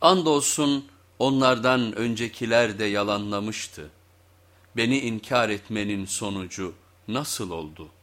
Andolsun onlardan öncekiler de yalanlamıştı. Beni inkar etmenin sonucu nasıl oldu?''